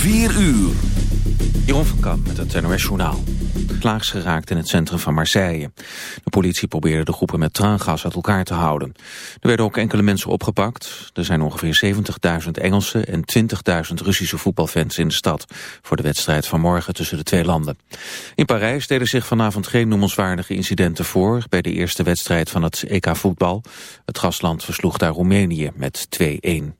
4 uur. Jeroen van Kamp met het NOS Journaal. Klaags geraakt in het centrum van Marseille. De politie probeerde de groepen met traangas uit elkaar te houden. Er werden ook enkele mensen opgepakt. Er zijn ongeveer 70.000 Engelse en 20.000 Russische voetbalfans in de stad... voor de wedstrijd van morgen tussen de twee landen. In Parijs deden zich vanavond geen noemenswaardige incidenten voor... bij de eerste wedstrijd van het EK voetbal. Het gastland versloeg daar Roemenië met 2-1.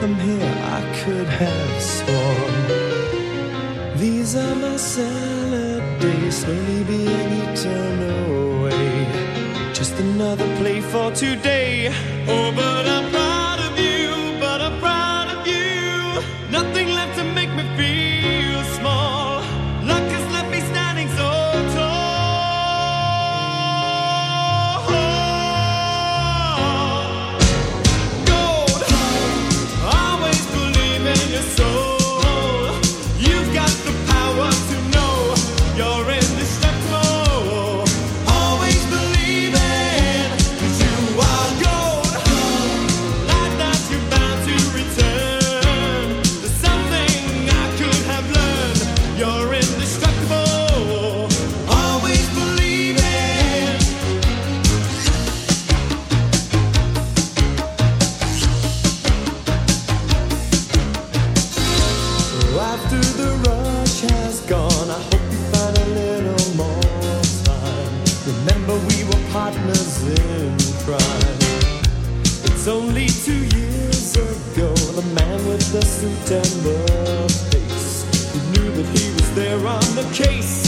Them here I could have sworn. These are my salad days Slowly being eaten away Just another play for today. Oh, but I'm proud September face. He knew that he was there on the case.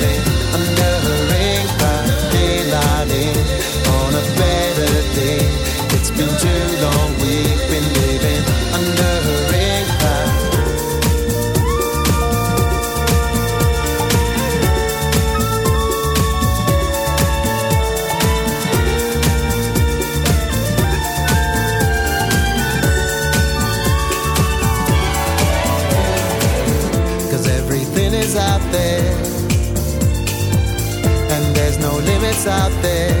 been too long. We've been living under. Cause everything is out there, and there's no limits out there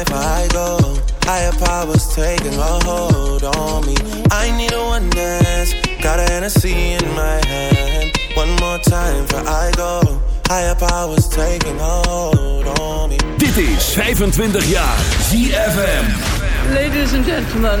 life I go. Higher powers taking a hold on me. I need a one dance. Got a Hennessy in my hand. One more time for I go. Higher powers taking a hold on me. Dit is 25 jaar ZFM. Ladies and gentlemen.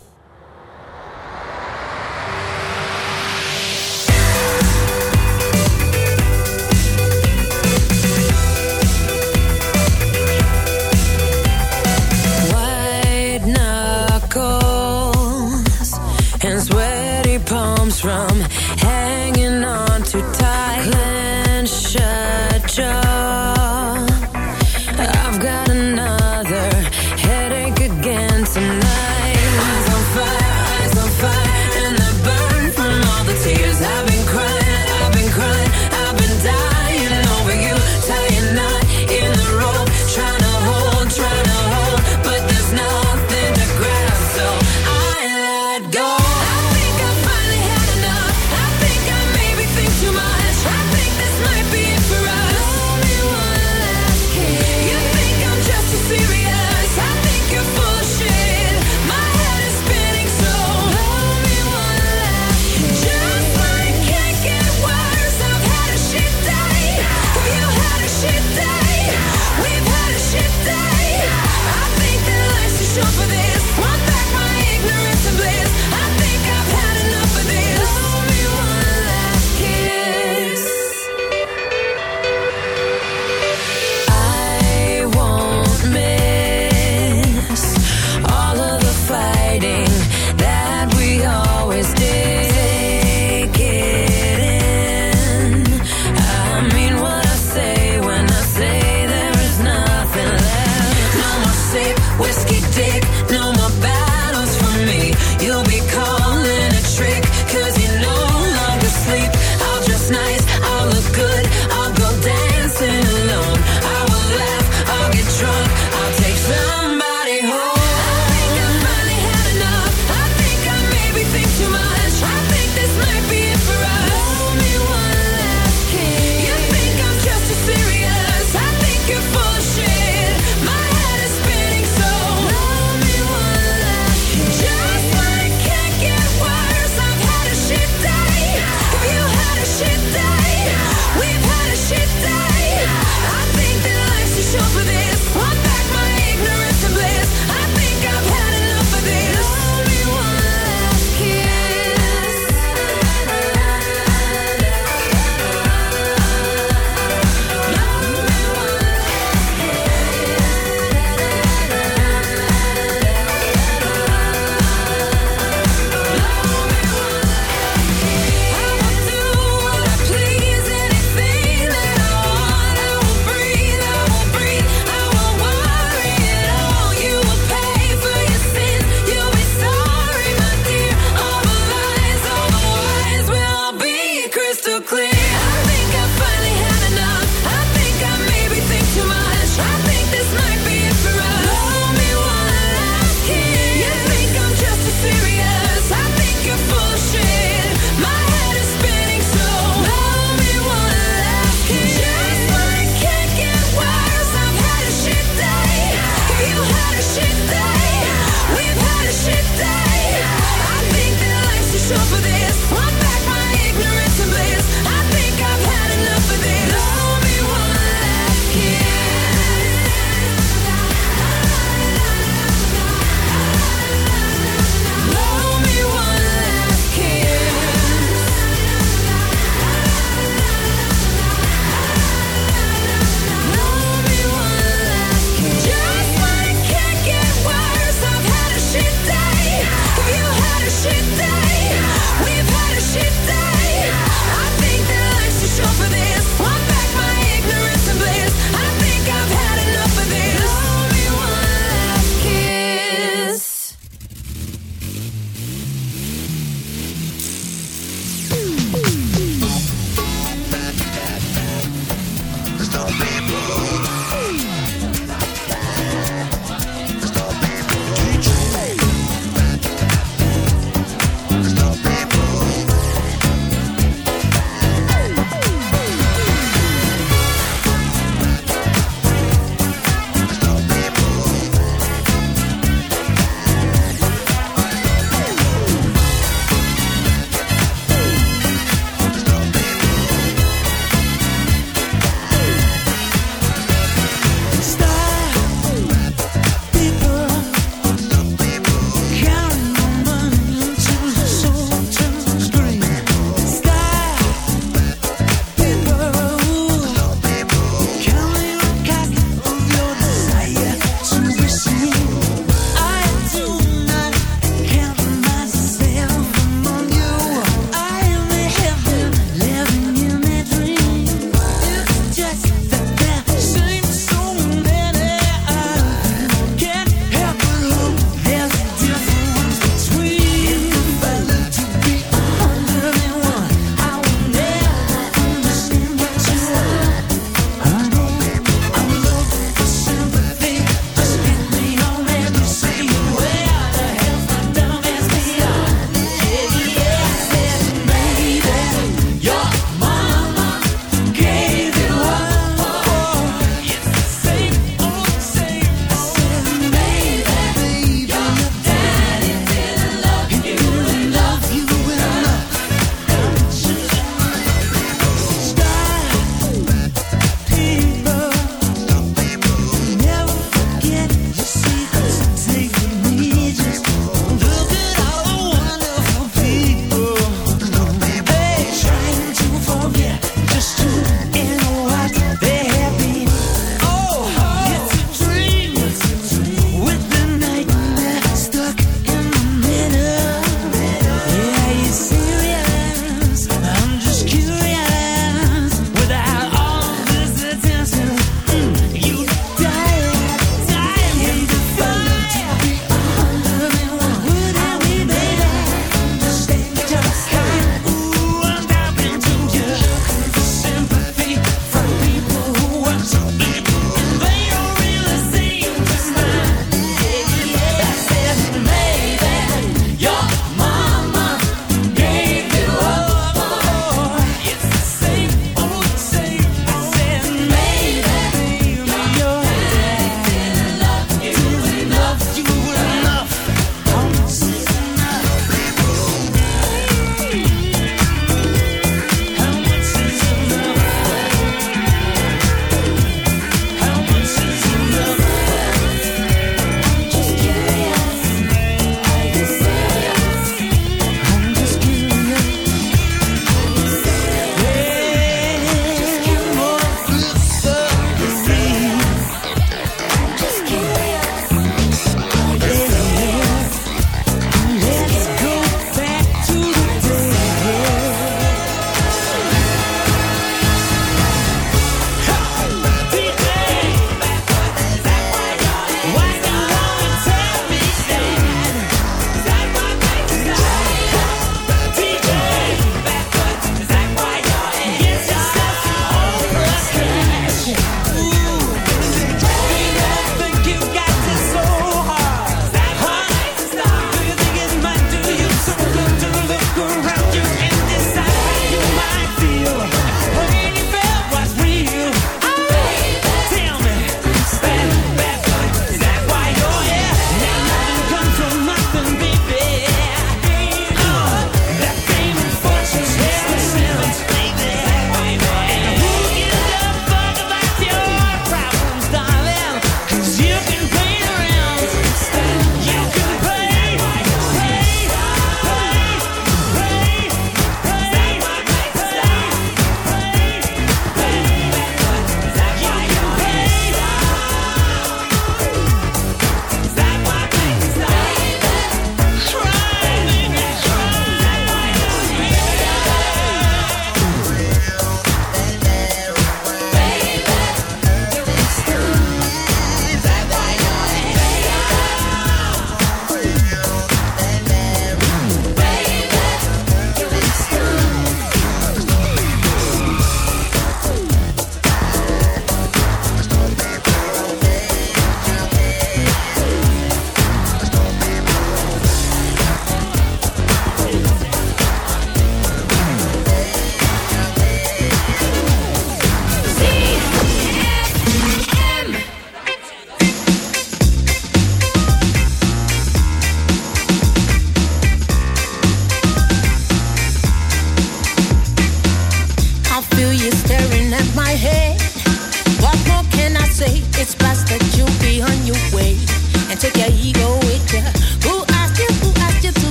from.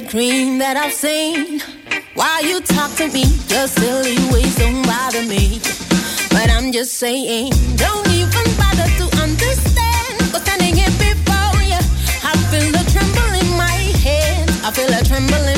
Kelly that I've seen. Why you talk to me? Your silly ways don't bother me. But I'm just saying, don't even bother to understand But standing here before you. I feel a tremble in my head. I feel a tremble in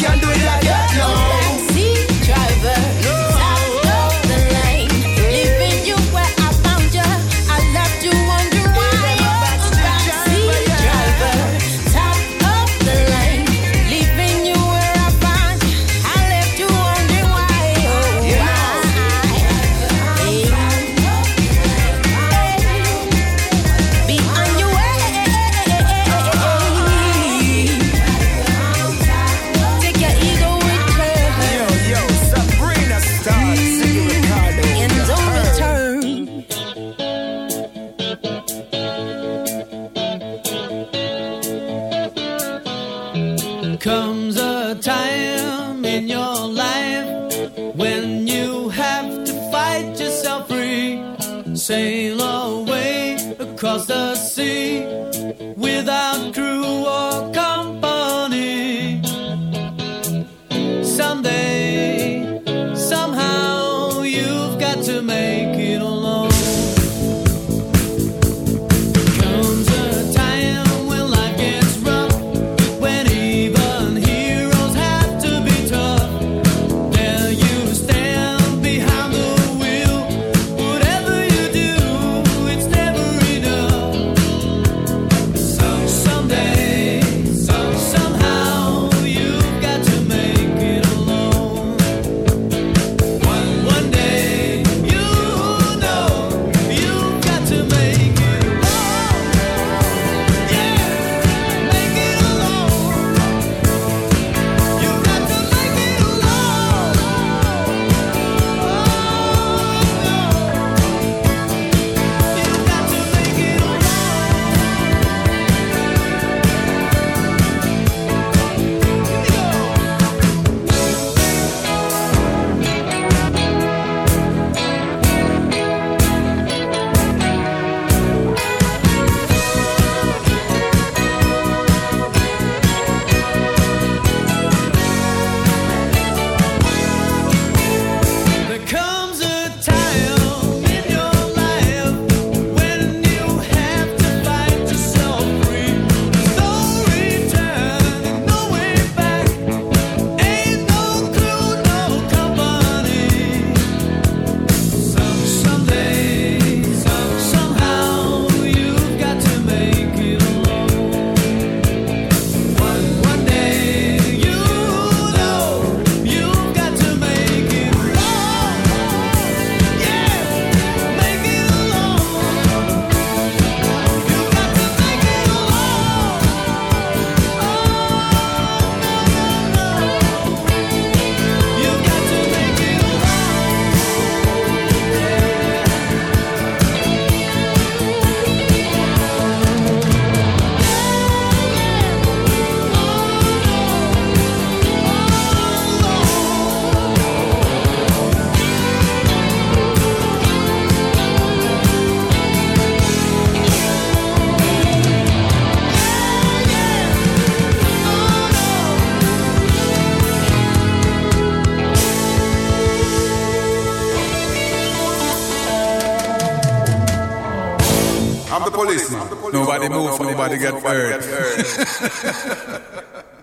nobody got hurt.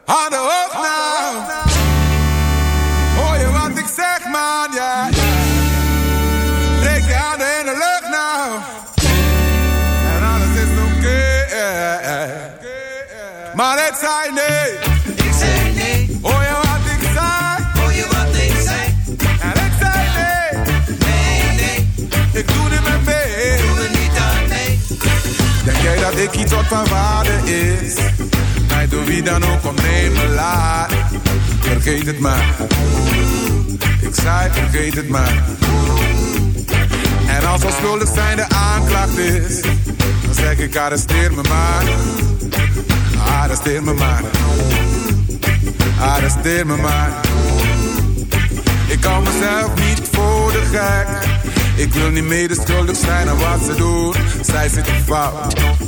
On the hook now. Oh, you want to sex, man, yeah. Take your hand and look now. And all this is okay. Man, it's I wat van waarde is? Mij door wie dan ook ontnemen laat. Vergeet het maar. Ik zei vergeet het maar. En als onschuldig zijn de aanklacht is, dan zeg ik arresteer me maar. Arresteer me maar. Arresteer me maar. Ik kan mezelf niet voor de gek. Ik wil niet medeschuldig zijn aan wat ze doen. Zij zitten fout.